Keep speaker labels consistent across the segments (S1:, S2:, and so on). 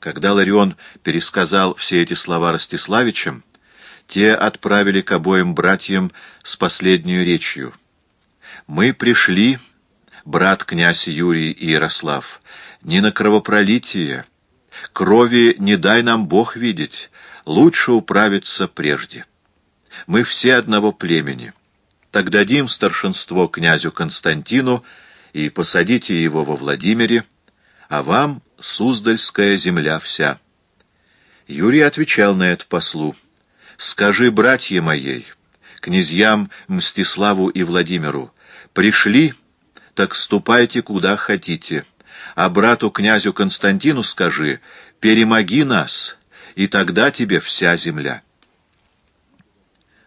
S1: Когда Ларион пересказал все эти слова Ростиславичам, те отправили к обоим братьям с последнюю речью. «Мы пришли, брат князь Юрий и Ярослав, не на кровопролитие. Крови не дай нам Бог видеть, лучше управиться прежде. Мы все одного племени. Так дадим старшинство князю Константину и посадите его во Владимире, а вам Суздальская земля вся. Юрий отвечал на это послу. «Скажи, братья моей, князьям Мстиславу и Владимиру, пришли, так ступайте куда хотите, а брату князю Константину скажи, перемоги нас, и тогда тебе вся земля».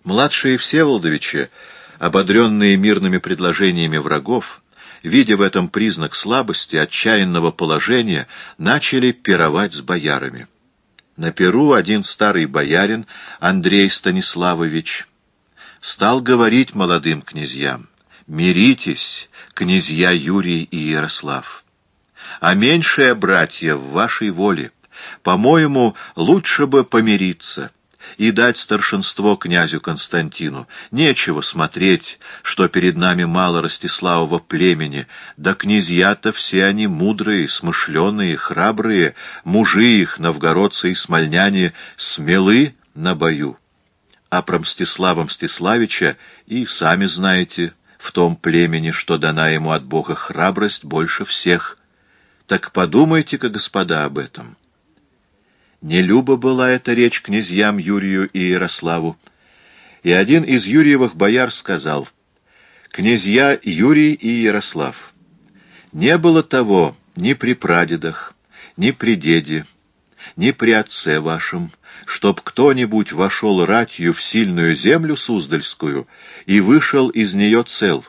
S1: Младшие Всеволодовичи, ободренные мирными предложениями врагов, видя в этом признак слабости, отчаянного положения, начали пировать с боярами. На перу один старый боярин, Андрей Станиславович, стал говорить молодым князьям, «Миритесь, князья Юрий и Ярослав, а меньшие братья в вашей воле. По-моему, лучше бы помириться» и дать старшинство князю Константину. Нечего смотреть, что перед нами мало Ростиславова племени, да князья-то все они мудрые, смышленые, храбрые, мужи их, новгородцы и смольняне, смелы на бою. А про Мстислава Мстиславича и сами знаете, в том племени, что дана ему от Бога храбрость больше всех. Так подумайте-ка, господа, об этом». Не люба была эта речь князьям Юрию и Ярославу. И один из Юрьевых бояр сказал, «Князья Юрий и Ярослав, не было того ни при прадедах, ни при деде, ни при отце вашем, чтоб кто-нибудь вошел ратью в сильную землю Суздальскую и вышел из нее цел»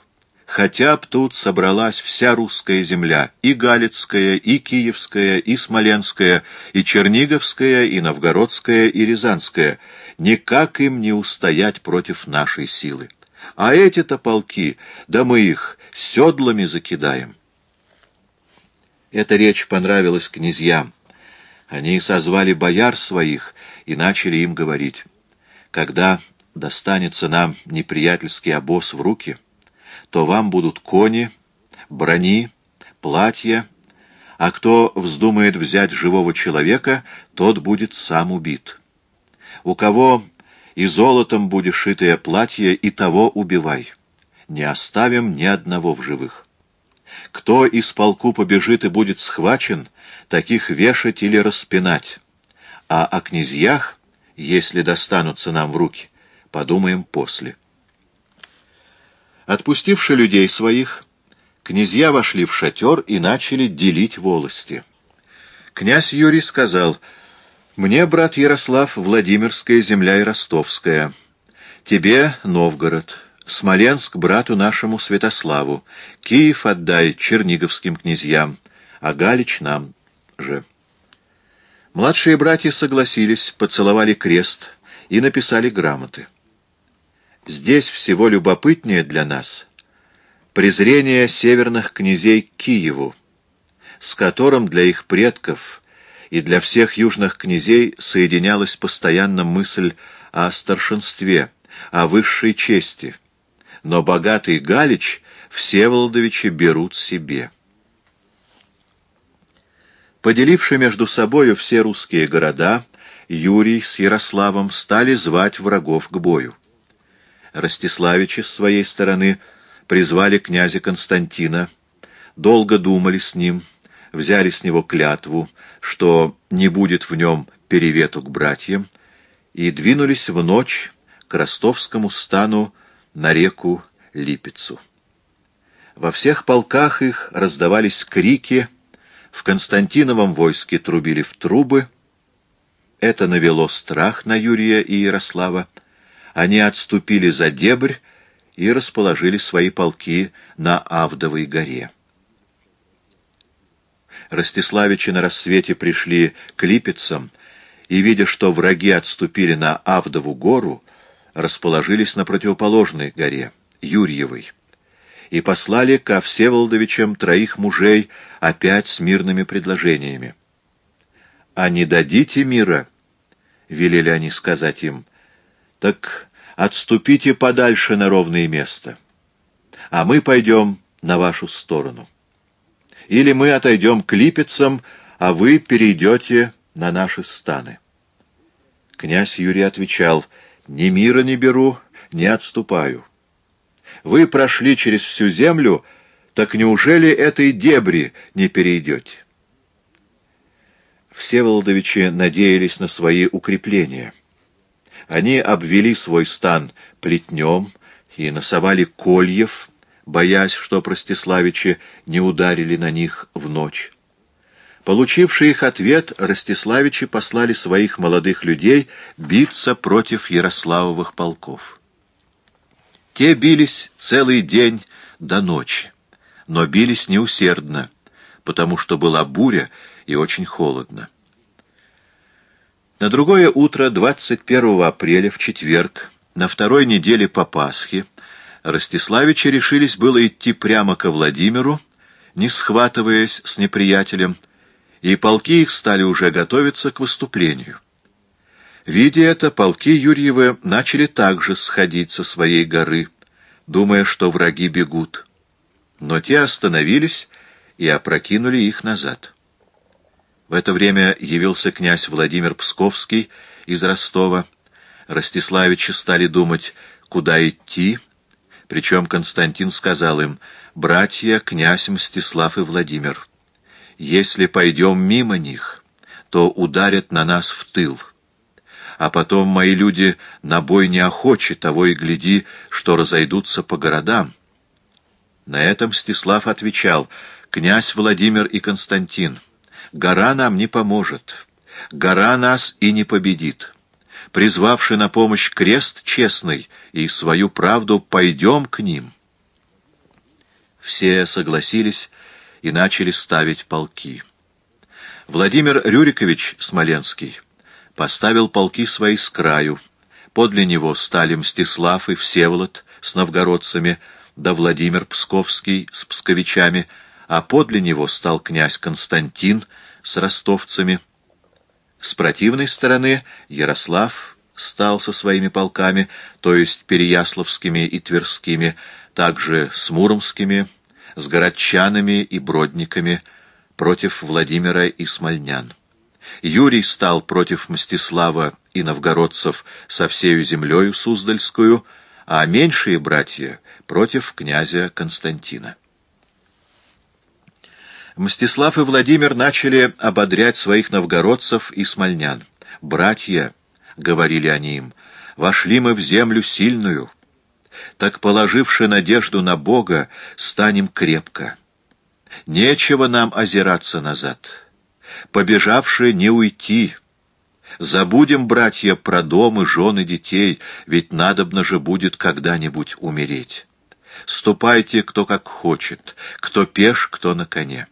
S1: хотя б тут собралась вся русская земля, и Галицкая, и Киевская, и Смоленская, и Черниговская, и Новгородская, и Рязанская, никак им не устоять против нашей силы. А эти-то полки, да мы их седлами закидаем. Эта речь понравилась князьям. Они созвали бояр своих и начали им говорить. Когда достанется нам неприятельский обоз в руки — то вам будут кони, брони, платья, а кто вздумает взять живого человека, тот будет сам убит. У кого и золотом будет шитое платье, и того убивай. Не оставим ни одного в живых. Кто из полку побежит и будет схвачен, таких вешать или распинать. А о князьях, если достанутся нам в руки, подумаем после. Отпустивши людей своих, князья вошли в шатер и начали делить волости. Князь Юрий сказал, «Мне, брат Ярослав, Владимирская земля и Ростовская, тебе Новгород, Смоленск брату нашему Святославу, Киев отдай черниговским князьям, а Галич нам же». Младшие братья согласились, поцеловали крест и написали грамоты. Здесь всего любопытнее для нас презрение северных князей к Киеву, с которым для их предков и для всех южных князей соединялась постоянно мысль о старшинстве, о высшей чести. Но богатый Галич Всеволодовичи берут себе. Поделивши между собою все русские города, Юрий с Ярославом стали звать врагов к бою. Ростиславичи с своей стороны призвали князя Константина, долго думали с ним, взяли с него клятву, что не будет в нем перевету к братьям, и двинулись в ночь к ростовскому стану на реку Липецу. Во всех полках их раздавались крики, в Константиновом войске трубили в трубы. Это навело страх на Юрия и Ярослава, они отступили за дебрь и расположили свои полки на Авдовой горе. Ростиславичи на рассвете пришли к Липецам и, видя, что враги отступили на Авдову гору, расположились на противоположной горе, Юрьевой, и послали ко Всеволодовичам троих мужей опять с мирными предложениями. а не дадите мира, — велели они сказать им, — так отступите подальше на ровное место, а мы пойдем на вашу сторону. Или мы отойдем к липецам, а вы перейдете на наши станы. Князь Юрий отвечал, «Ни мира не беру, не отступаю. Вы прошли через всю землю, так неужели этой дебри не перейдете?» Все Володовичи надеялись на свои укрепления. Они обвели свой стан плетнем и носовали кольев, боясь, что Простиславичи не ударили на них в ночь. Получивший их ответ, Ростиславичи послали своих молодых людей биться против Ярославовых полков. Те бились целый день до ночи, но бились неусердно, потому что была буря и очень холодно. На другое утро, 21 апреля, в четверг, на второй неделе по Пасхе, Ростиславичи решились было идти прямо ко Владимиру, не схватываясь с неприятелем, и полки их стали уже готовиться к выступлению. Видя это, полки Юрьевы начали также сходить со своей горы, думая, что враги бегут. Но те остановились и опрокинули их назад. В это время явился князь Владимир Псковский из Ростова. Ростиславичи стали думать, куда идти, причем Константин сказал им, «Братья, князь Мстислав и Владимир, если пойдем мимо них, то ударят на нас в тыл. А потом мои люди на бой не охочи, того и гляди, что разойдутся по городам». На этом Мстислав отвечал, «Князь Владимир и Константин, гора нам не поможет, гора нас и не победит» призвавши на помощь крест честный и свою правду, пойдем к ним. Все согласились и начали ставить полки. Владимир Рюрикович Смоленский поставил полки свои с краю. Подле него стали Мстислав и Всеволод с новгородцами, да Владимир Псковский с псковичами, а подле него стал князь Константин с ростовцами — с противной стороны Ярослав стал со своими полками, то есть переяславскими и тверскими, также с муромскими, с городчанами и бродниками, против Владимира и смольнян. Юрий стал против Мстислава и новгородцев со всею землею Суздальскую, а меньшие братья против князя Константина. Мстислав и Владимир начали ободрять своих новгородцев и смольнян. «Братья», — говорили они им, — «вошли мы в землю сильную, так, положивши надежду на Бога, станем крепко. Нечего нам озираться назад, побежавши не уйти». Забудем, братья, про дом и жены детей, ведь надобно же будет когда-нибудь умереть. Ступайте, кто как хочет, кто пеш, кто на коне.